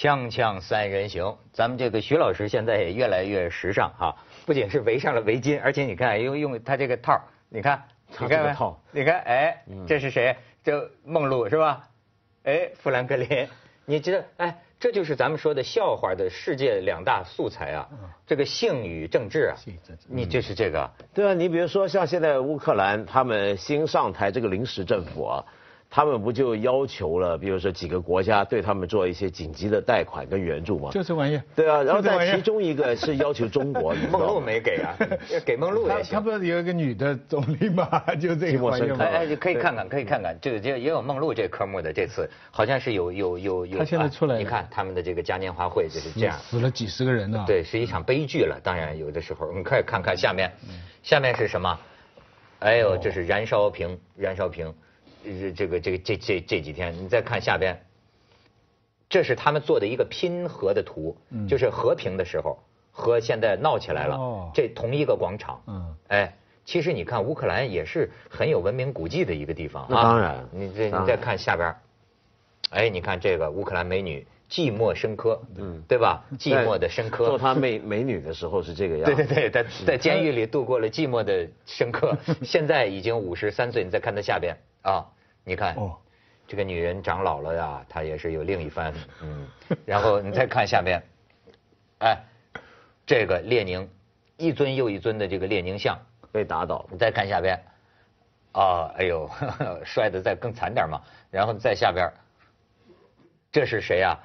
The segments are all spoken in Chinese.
锵锵三人行，咱们这个徐老师现在也越来越时尚哈，不仅是围上了围巾，而且你看用用他这个套你看，他这个套，你看，哎，这是谁？这梦露是吧？哎，富兰克林，你知道，哎。这就是咱们说的笑话的世界两大素材啊，这个性与政治啊，你就是这个。对啊，你比如说像现在乌克兰他们新上台这个临时政府啊。他们不就要求了，比如说几个国家对他们做一些紧急的贷款跟援助吗？就这玩意。对啊，然后在其中一个是要求中国，梦露没给啊，给梦露也行。他不是有一个女的总理吗？就这个玩意。哎哎，可以看看，可以看看，这个也也有梦露这科目的这次好像是有有有有。他现在出来，你看他们的这个嘉年华会就是这样，死了几十个人呢。对，是一场悲剧了。当然有的时候，我们可以看看下面，下面是什么？哎呦，这是燃烧瓶，燃烧瓶。这这个这个这这这几天，你再看下边，这是他们做的一个拼合的图，就是和平的时候和现在闹起来了，这同一个广场。嗯，哎，其实你看乌克兰也是很有文明古迹的一个地方啊。当然，你这你再看下边，哎，你看这个乌克兰美女寂寞深刻，嗯，对吧？寂寞的深刻。做她美美女的时候是这个样。对对对，在在监狱里度过了寂寞的深刻，现在已经五十三岁。你再看她下边。啊，你看，这个女人长老了呀，她也是有另一番，嗯。然后你再看下边，哎，这个列宁，一尊又一尊的这个列宁像被打倒。你再看下边，啊，哎呦，摔得再更惨点嘛。然后在下边，这是谁呀？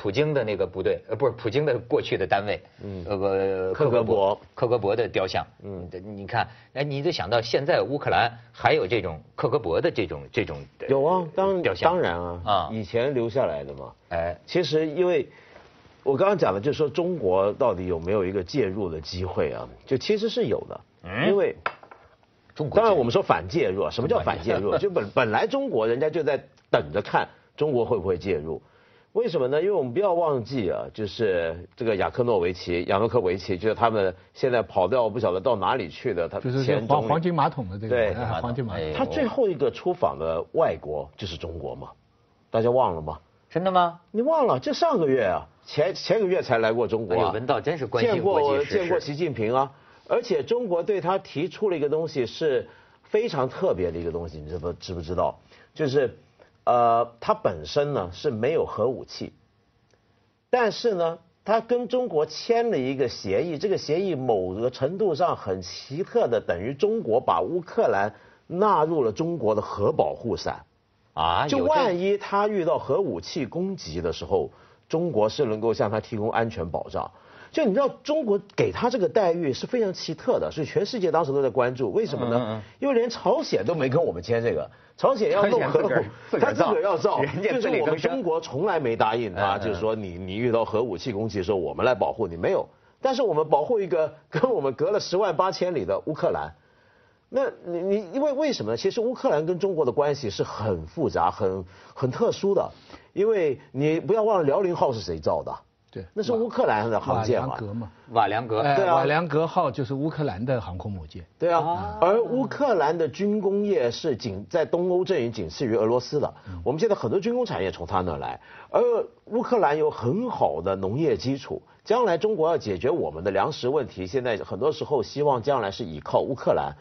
普京的那个部队，呃，不是普京的过去的单位，嗯，那个克格勃，克格勃的雕像，嗯，你看，哎，你就想到现在乌克兰还有这种克格勃的这种这种有啊，当当然啊，啊，以前留下来的嘛，哎，其实因为我刚刚讲的，就是说中国到底有没有一个介入的机会啊？就其实是有的，嗯？因为中国当然我们说反介入，什么叫反介入？就本本来中国人家就在等着看中国会不会介入。为什么呢？因为我们不要忘记啊，就是这个雅克诺维奇、亚诺科维奇，就是他们现在跑掉不晓得到哪里去的。他就是黄黄金马桶的这个。对，黄金马桶。他最后一个出访的外国就是中国嘛？大家忘了吗？真的吗？你忘了？就上个月啊，前前个月才来过中国。啊。文道真是关心国际见过习近平啊，而且中国对他提出了一个东西是非常特别的一个东西，你知不知不知道？就是。呃，它本身呢是没有核武器，但是呢，它跟中国签了一个协议，这个协议某个程度上很奇特的，等于中国把乌克兰纳入了中国的核保护伞，啊，就万一他遇到核武器攻击的时候，中国是能够向他提供安全保障。就你知道，中国给他这个待遇是非常奇特的，所以全世界当时都在关注。为什么呢？因为连朝鲜都没跟我们签这个，朝鲜要弄核武，他自个要造，就是我们中国从来没答应他，就是说你你遇到核武器攻击的时候，我们来保护你，没有。但是我们保护一个跟我们隔了十万八千里的乌克兰，那你你因为为什么？其实乌克兰跟中国的关系是很复杂、很很特殊的，因为你不要忘了辽宁号是谁造的。对，那是乌克兰的航舰嘛？瓦良格，对啊，瓦良格号就是乌克兰的航空母舰。对啊，而乌克兰的军工业是仅在东欧阵营仅次于俄罗斯的。我们现在很多军工产业从他那来，而乌克兰有很好的农业基础，将来中国要解决我们的粮食问题，现在很多时候希望将来是依靠乌克兰。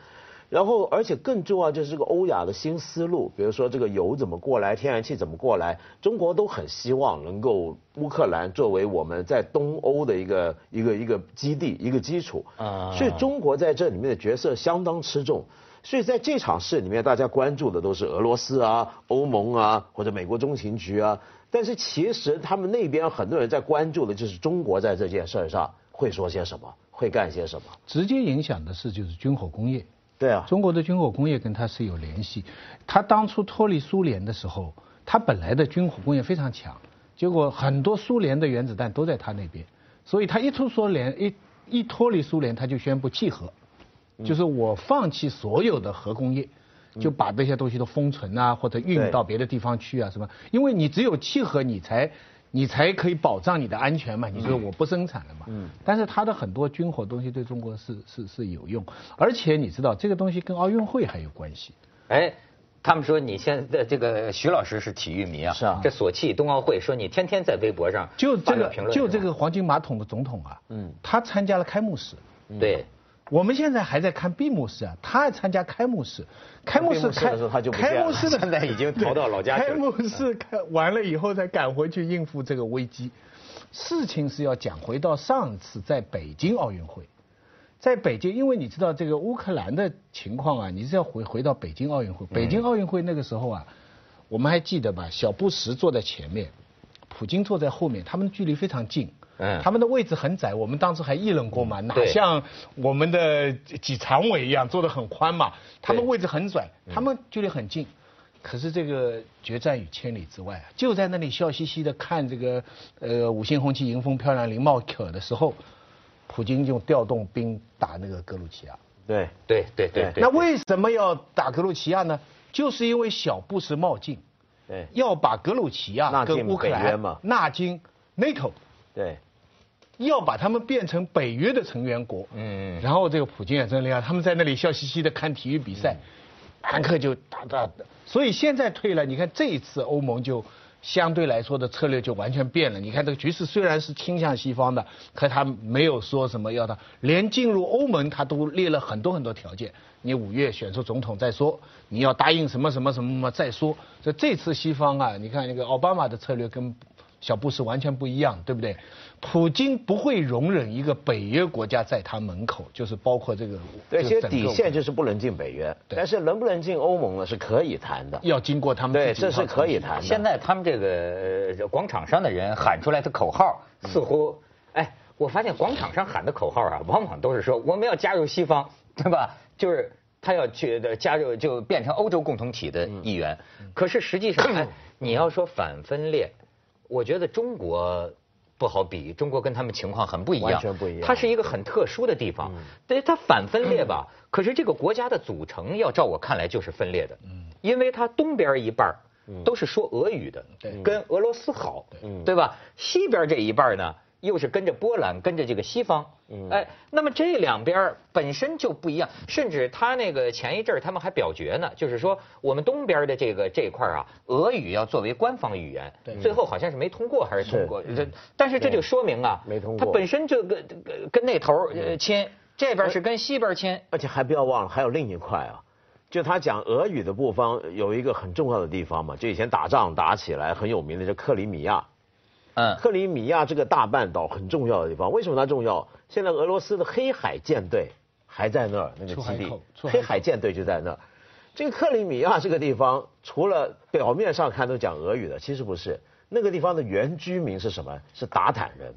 然后，而且更重要就是这个欧亚的新思路，比如说这个油怎么过来，天然气怎么过来，中国都很希望能够乌克兰作为我们在东欧的一个一个一个基地一个基础啊，所以中国在这里面的角色相当吃重。所以在这场事里面，大家关注的都是俄罗斯啊、欧盟啊或者美国中情局啊，但是其实他们那边很多人在关注的就是中国在这件事上会说些什么，会干些什么。直接影响的是就是军火工业。对啊，中国的军火工业跟它是有联系。它当初脱离苏联的时候，它本来的军火工业非常强，结果很多苏联的原子弹都在它那边，所以它一出苏联，一一脱离苏联，他就宣布弃核，就是我放弃所有的核工业，就把这些东西都封存啊，或者运到别的地方去啊什么，因为你只有弃核，你才。你才可以保障你的安全嘛？你说我不生产了嘛？嗯。但是它的很多军火东西对中国是是是有用，而且你知道这个东西跟奥运会还有关系。哎，他们说你现在这个徐老师是体育迷啊，是啊这索契冬奥会说你天天在微博上就这个评论就这个黄金马桶的总统啊，嗯，他参加了开幕式。对，我们现在还在看闭幕式啊，他还参加开幕式，开幕式开幕式的时候他就不式的 现在已经逃到老家去了开幕式开完了以后再赶回去应付这个危机。事情是要讲回到上次在北京奥运会，在北京，因为你知道这个乌克兰的情况啊，你是要回回到北京奥运会。北京奥运会那个时候啊，我们还记得吧？小布什坐在前面，普京坐在后面，他们的距离非常近。嗯。他们的位置很窄，我们当时还议论过嘛，哪像我们的几常委一样坐得很宽嘛，他们位置很窄，他们距离很近。可是这个决战于千里之外啊，就在那里笑嘻嘻的看这个呃五星红旗迎风飘扬林茂可的时候，普京就调动兵打那个格鲁吉亚。对，对对对对，那为什么要打格鲁吉亚呢？就是因为小布什冒进，对，要把格鲁吉亚跟乌克兰嘛。纳进 NATO。对，要把他们变成北约的成员国。嗯然后这个普京也真厉害，他们在那里笑嘻嘻的看体育比赛，坦克就打打打。所以现在退了，你看这一次欧盟就相对来说的策略就完全变了。你看这个局势虽然是倾向西方的，可他没有说什么要他连进入欧盟他都列了很多很多条件。你五月选出总统再说，你要答应什么什么什么什么再说。所以这次西方啊，你看那个奥巴马的策略跟小布什完全不一样，对不对？普京不会容忍一个北约国家在他门口，就是包括这个对，其实这整个底线就是不能进北约，对但是能不能进欧盟呢是可以谈的。要经过他们对，这是可以谈的。现在他们这个呃广场上的人喊出来的口号，似乎，哎，我发现广场上喊的口号啊，往往都是说我们要加入西方，对吧？就是他要去的加入，就变成欧洲共同体的一员。可是实际上，哎，你要说反分裂，我觉得中国。不好比，中国跟他们情况很不一样，完全不一样它是一个很特殊的地方，对它反分裂吧。可是这个国家的组成，要照我看来就是分裂的，因为它东边一半儿都是说俄语的，跟俄罗斯好，对吧？西边这一半呢，又是跟着波兰，跟着这个西方，哎，那么这两边本身就不一样，甚至他那个前一阵儿他们还表决呢，就是说我们东边的这个这一块啊，俄语要作为官方语言，最后好像是没通过还是通过，这但是这就说明啊，没通过。他本身就跟跟跟那头亲，这边是跟西边亲，而且还不要忘了，还有另一块啊，就他讲俄语的部分有一个很重要的地方嘛，就以前打仗打起来很有名的，叫克里米亚。嗯，克里米亚这个大半岛很重要的地方，为什么它重要？现在俄罗斯的黑海舰队还在那儿，那个基地黑海舰队就在那儿。这个克里米亚这个地方，除了表面上看都讲俄语的，其实不是。那个地方的原居民是什么？是鞑靼人，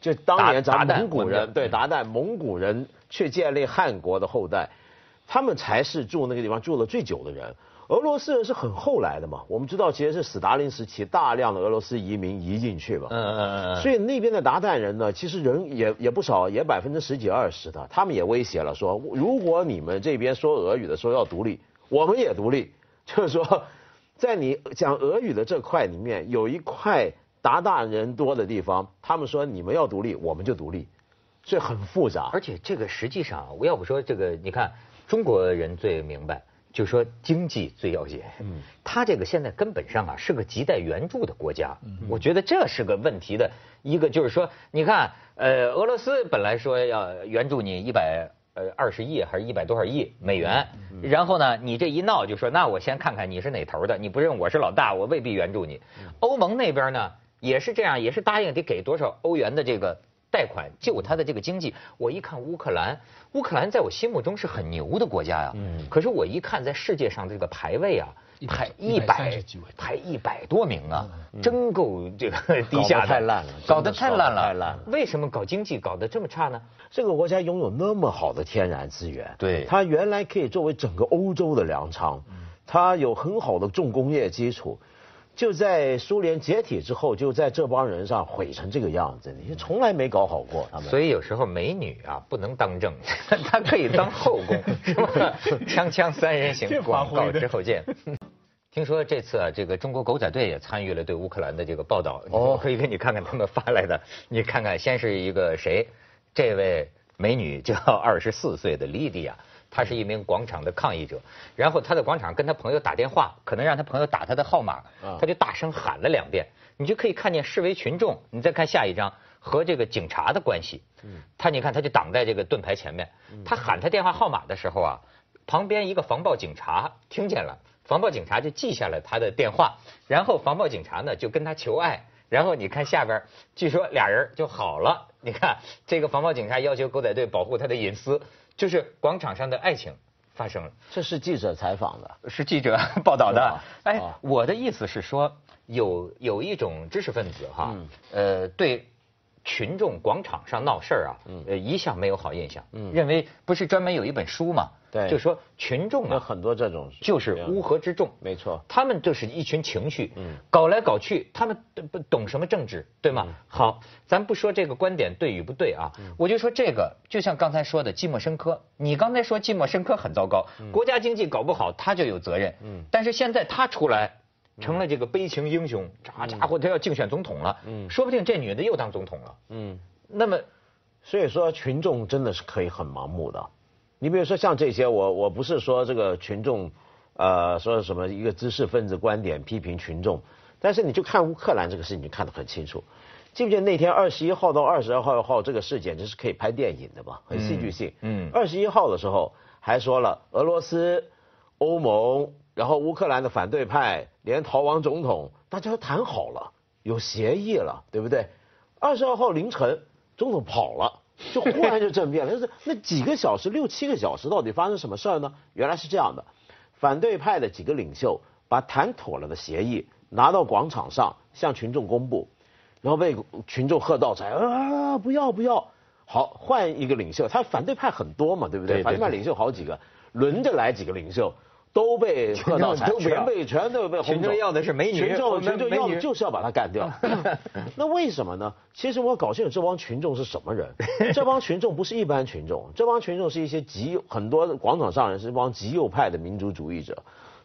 就当年咱蒙古人对鞑靼蒙古人去建立汉国的后代，他们才是住那个地方住了最久的人。俄罗斯人是很后来的嘛，我们知道其实是斯大林时期大量的俄罗斯移民移进去嘛，嗯嗯嗯嗯，所以那边的鞑靼人呢，其实人也也不少，也百分之十几二十的，他们也威胁了说，如果你们这边说俄语的说要独立，我们也独立，就是说，在你讲俄语的这块里面，有一块鞑靼人多的地方，他们说你们要独立，我们就独立，所以很复杂。而且这个实际上，我要不说这个，你看中国人最明白，就说经济最要紧。嗯，他这个现在根本上啊是个亟待援助的国家。嗯，我觉得这是个问题的一个，就是说，你看，呃，俄罗斯本来说要援助你一百呃二十亿还是一百多少亿美元，然后呢，你这一闹就说，那我先看看你是哪头的，你不认我是老大，我未必援助你。欧盟那边呢也是这样，也是答应得给多少欧元的这个。贷款救他的这个经济，我一看乌克兰，乌克兰在我心目中是很牛的国家呀。嗯。可是我一看在世界上这个排位啊，排一百130几位。排一百多名啊，真够这个低下的，太烂了搞得太烂了，太烂了。为什么搞经济搞得这么差呢？这个国家拥有那么好的天然资源，对。它原来可以作为整个欧洲的粮仓，它有很好的重工业基础，就在苏联解体之后，就在这帮人上毁成这个样子，你从来没搞好过他们。所以有时候美女啊不能当政，她可以当后宫，是吧？锵锵三人行广告之后见。听说这次啊，这个中国狗仔队也参与了对乌克兰的这个报道，哦我可以给你看看他们发来的。你看看，先是一个谁？这位美女叫二十四岁的莉迪亚，她是一名广场的抗议者。然后他在广场跟他朋友打电话，可能让他朋友打他的号码，他就大声喊了两遍。你就可以看见示威群众。你再看下一张和这个警察的关系。他你看他就挡在这个盾牌前面。他喊他电话号码的时候啊，旁边一个防暴警察听见了，防暴警察就记下了他的电话，然后防暴警察呢就跟他求爱。然后你看下边，据说俩人就好了。你看这个防暴警察要求狗仔队保护他的隐私，就是广场上的爱情发生了。这是记者采访的，是记者 报道的。哎，我的意思是说，有有一种知识分子哈，呃，对。群众广场上闹事儿啊，呃，一向没有好印象，认为不是专门有一本书嘛，对，就说群众有很多这种，就是乌合之众，没错，他们就是一群情绪，搞来搞去，他们不懂什么政治，对吗？好，咱不说这个观点对与不对啊，我就说这个，就像刚才说的季莫申科，你刚才说季莫申科很糟糕，国家经济搞不好他就有责任，但是现在他出来。成了这个悲情英雄，这家伙他要竞选总统了，说不定这女的又当总统了。嗯，那么，所以说群众真的是可以很盲目的。你比如说像这些，我我不是说这个群众，呃，说什么一个知识分子观点批评群众，但是你就看乌克兰这个事情，你看得很清楚。记不记得那天二十一号到二十二号号这个事简直是可以拍电影的嘛，很戏剧性。嗯，二十一号的时候还说了俄罗斯、欧盟。然后乌克兰的反对派连逃亡总统，大家都谈好了，有协议了，对不对？二十二号凌晨，总统跑了，就忽然就政变了。就是那几个小时，六七个小时，到底发生什么事儿呢？原来是这样的，反对派的几个领袖把谈妥了的协议拿到广场上向群众公布，然后被群众喝倒彩啊！不要不要，好换一个领袖，他反对派很多嘛，对不对？反对派领袖好几个，轮着来几个领袖。都被贺道才，全被全都被群众要的是美女，群众群众要的就是要把他干掉。那为什么呢？其实我搞清楚这帮群众是什么人。这帮群众不是一般群众，这帮群众是一些极很多广场上人是一帮极右派的民族主义者。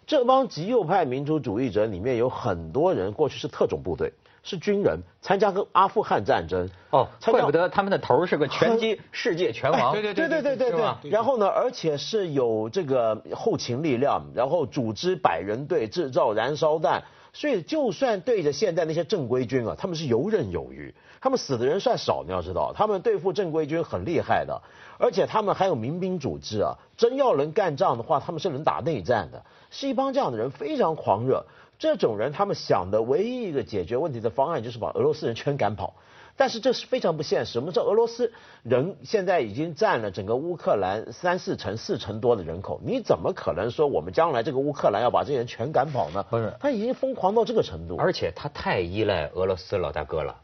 这帮极右派民族主义者里面有很多人过去是特种部队。是军人参加个阿富汗战争。哦，怪不得他们的头是个拳击世界拳王，对对对对对对对。然后呢，而且是有这个后勤力量，然后组织百人队制造燃烧弹，所以就算对着现在那些正规军啊，他们是游刃有余，他们死的人算少，你要知道，他们对付正规军很厉害的，而且他们还有民兵组织啊，真要能干仗的话，他们是能打内战的，是一帮这样的人，非常狂热。这种人，他们想的唯一一个解决问题的方案就是把俄罗斯人全赶跑，但是这是非常不现实。我们知道俄罗斯人现在已经占了整个乌克兰三四成、四成多的人口，你怎么可能说我们将来这个乌克兰要把这些人全赶跑呢？不是，他已经疯狂到这个程度，而且他太依赖俄罗斯老大哥了，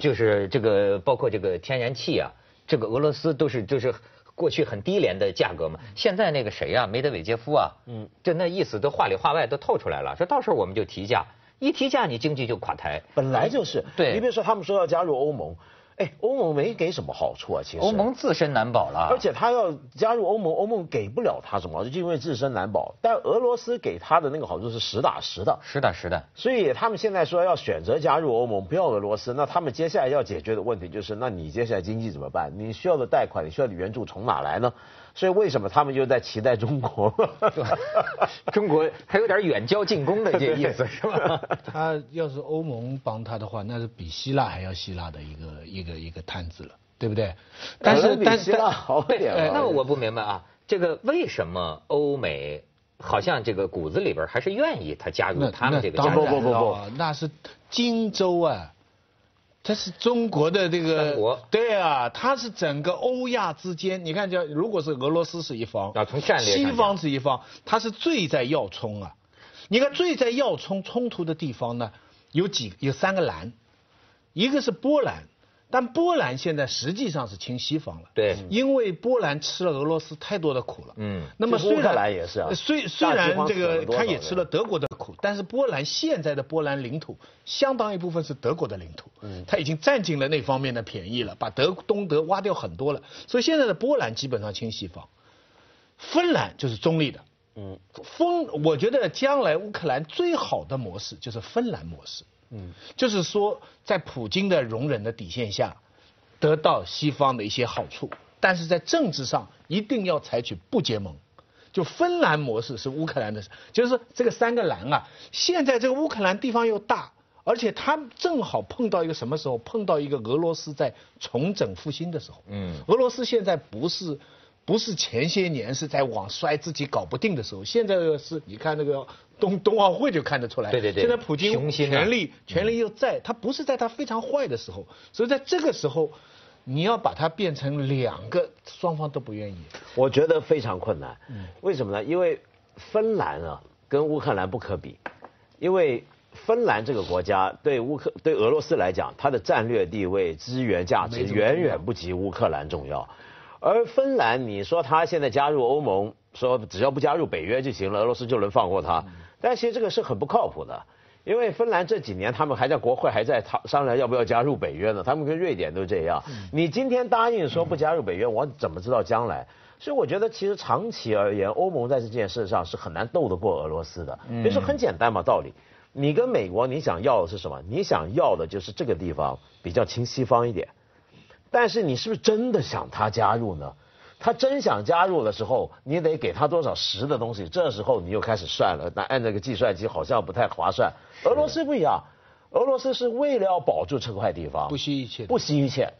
就是这个包括这个天然气啊，这个俄罗斯都是就是。过去很低廉的价格嘛，现在那个谁呀，梅德韦杰夫啊，嗯，就那意思都话里话外都透出来了，说到时候我们就提价，一提价你经济就垮台，本来就是，对，你比如说他们说要加入欧盟。哎，欧盟没给什么好处啊，其实欧盟自身难保了，而且他要加入欧盟，欧盟给不了他什么，就因为自身难保。但俄罗斯给他的那个好处是实打实的，实打实的。所以他们现在说要选择加入欧盟，不要俄罗斯，那他们接下来要解决的问题就是，那你接下来经济怎么办？你需要的贷款，你需要的援助从哪来呢？所以为什么他们就在期待中国？中国还有点远交近攻的这意思 是吧？他要是欧盟帮他的话，那是比希腊还要希腊的一个一个一个摊子了，对不对？但是但是好点。那我不明白啊，这个为什么欧美好像这个骨子里边还是愿意他加入他们这个？不不不不，那是荆州啊。它是中国的这个，对啊，它是整个欧亚之间，你看，叫如果是俄罗斯是一方，啊，从战略西方是一方，它是最在要冲啊。你看最在要冲冲突的地方呢，有几有三个蓝，一个是波兰。但波兰现在实际上是亲西方了，对，因为波兰吃了俄罗斯太多的苦了，嗯，那么乌克兰也是啊，虽虽然这个他也吃了德国的苦，但是波兰现在的波兰领土相当一部分是德国的领土，嗯，他已经占尽了那方面的便宜了，把德东德挖掉很多了，所以现在的波兰基本上亲西方，芬兰就是中立的，嗯，芬我觉得将来乌克兰最好的模式就是芬兰模式。嗯，就是说，在普京的容忍的底线下，得到西方的一些好处。但是在政治上一定要采取不结盟。就芬兰模式是乌克兰的，就是这个三个蓝啊，现在这个乌克兰地方又大，而且它正好碰到一个什么时候？碰到一个俄罗斯在重整复兴的时候。嗯，俄罗斯现在不是不是前些年是在往衰自己搞不定的时候，现在是你看那个冬冬奥会就看得出来。对对对。现在普京权力权力又在，他不是在他非常坏的时候，所以在这个时候，你要把它变成两个双方都不愿意。我觉得非常困难。嗯为什么呢？因为芬兰啊跟乌克兰不可比，因为芬兰这个国家对乌克对俄罗斯来讲，它的战略地位、资源价值远远不及乌克兰重要。而芬兰，你说他现在加入欧盟，说只要不加入北约就行了，俄罗斯就能放过他，但其实这个是很不靠谱的。因为芬兰这几年他们还在国会还在讨商量要不要加入北约呢，他们跟瑞典都这样。你今天答应说不加入北约，我怎么知道将来？所以我觉得其实长期而言，欧盟在这件事上是很难斗得过俄罗斯的。其实很简单嘛，道理。你跟美国你想要的是什么？你想要的就是这个地方比较亲西方一点。但是你是不是真的想他加入呢？他真想加入的时候，你得给他多少实的东西，这时候你又开始算了。那按这个计算机好像不太划算。俄罗斯不一样，俄罗斯是为了要保住这块地方，不惜一切不惜一切。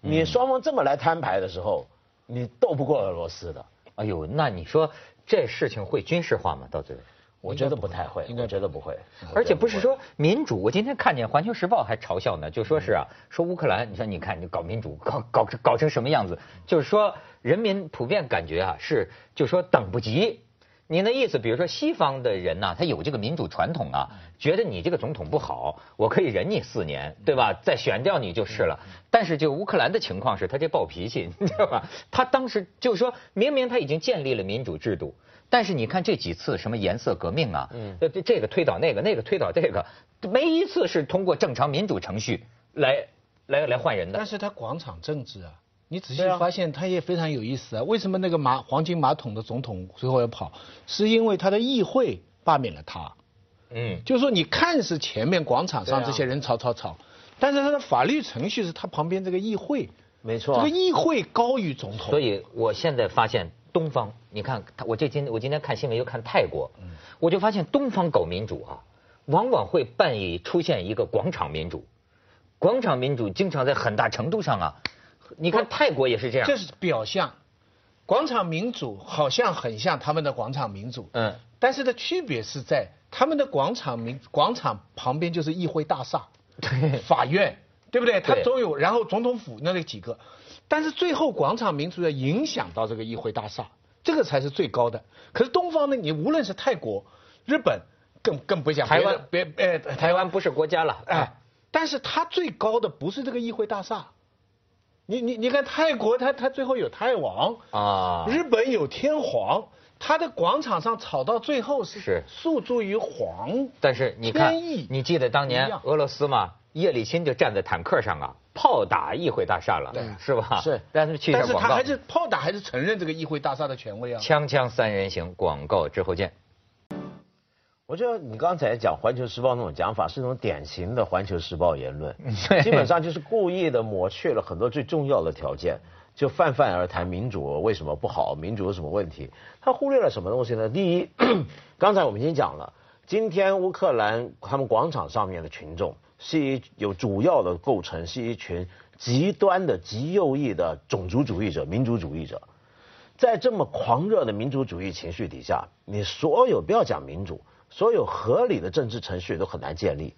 你双方这么来摊牌的时候，你斗不过俄罗斯的。哎呦，那你说这事情会军事化吗？到最后？我觉得不太会，应该觉得不会。而且不是说民主，我今天看见《环球时报》还嘲笑呢，就说是啊，说乌克兰，你说你看你搞民主，搞搞搞成什么样子？就是说人民普遍感觉啊，是就说等不及。你那意思，比如说西方的人呐、他有这个民主传统啊，觉得你这个总统不好，我可以忍你四年，对吧？再选掉你就是了。但是就乌克兰的情况是，他这暴脾气，你知道吧？他当时就是说明明他已经建立了民主制度，但是你看这几次什么颜色革命啊，嗯，这这个推倒那个，那个推倒这个，没一次是通过正常民主程序来来来换人的但。是他广场政治啊，你仔细发现他也非常有意思啊。为什么那个马黄金马桶的总统最后要跑？是因为他的议会罢免了他。嗯，就是说，你看是前面广场上这些人吵吵吵，但是他的法律程序是他旁边这个议会，没错这个议会高于总统。所以我现在发现东方，你看他，我这今我今天看新闻又看泰国，我就发现东方搞民主啊，往往会伴以出现一个广场民主，广场民主经常在很大程度上啊，你看泰国也是这样，这是表象。广场民主好像很像他们的广场民主，嗯，但是的区别是在他们的广场民广场旁边就是议会大厦、对。法院，对不对？它对总有，然后总统府那里几个，但是最后广场民主要影响到这个议会大厦，这个才是最高的。可是东方呢，你无论是泰国、日本，更更不讲台湾。别呃台湾不是国家了，哎，但是它最高的不是这个议会大厦，你你你看泰国它它最后有泰王啊。日本有天皇，它的广场上吵到最后是是。诉诸于皇，但是你看你记得当年俄罗斯吗？叶利钦就站在坦克上啊，炮打议会大厦了，对是吧？是让他们去一下广告但是他还。是炮打还是承认这个议会大厦的权威啊。锵锵三人行，广告之后见。我觉得你刚才讲《环球时报》那种讲法是那种典型的《环球时报》言论，基本上就是故意的抹去了很多最重要的条件，就泛泛而谈民主为什么不好，民主有什么问题。他忽略了什么东西呢？第一，刚才我们已经讲了，今天乌克兰他们广场上面的群众是一有主要的构成是一群极端的极右翼的种族主义者、民族主义者。在这么狂热的民族主义情绪底下，你所有不要讲民主，所有合理的政治程序都很难建立。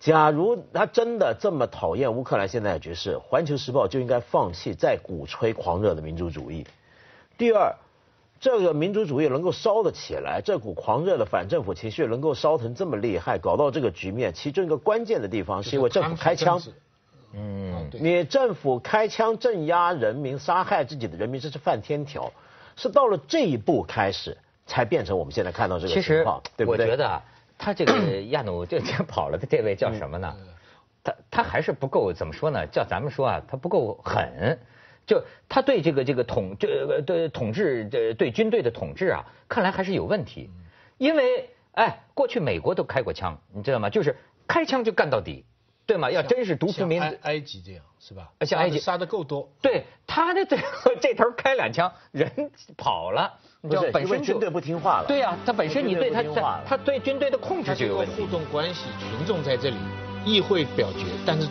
假如他真的这么讨厌乌克兰现在的局势，《环球时报》就应该放弃再鼓吹狂热的民族主义。第二，这个民族主义能够烧得起来，这股狂热的反政府情绪能够烧成这么厉害，搞到这个局面，其中一个关键的地方是因为政府开枪。嗯，对，你政府开枪镇压人民、杀害自己的人民，这是犯天条。是到了这一步开始，才变成我们现在看到这个情况，对不对？我觉得啊，他这个亚努这这跑了的这位叫什么呢？他他还是不够怎么说呢？叫咱们说啊，他不够狠。就他对这个这个统这个对统治这对军队的统治啊，看来还是有问题。因为哎，过去美国都开过枪，你知道吗？就是开枪就干到底。对吗？要真是独像自民埃埃及这样是吧？像埃及杀的够多，对他的这这头开两枪，人跑了，你知道本身军队不听话了。对呀、他本身你对他军队不听话了他对军队的控制就有问题互。动关系，群众在这里，议会表决，但是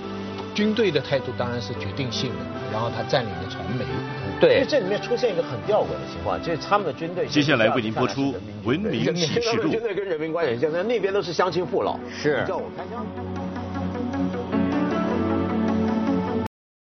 军队的态度当然是决定性的，然后他占领了传媒。因为对，这里面出现一个很吊诡的情况，就是他们的军队接下来为您播出《文明启示军队 跟人民关系很像，那那边都是乡亲父老。是你知道我开枪。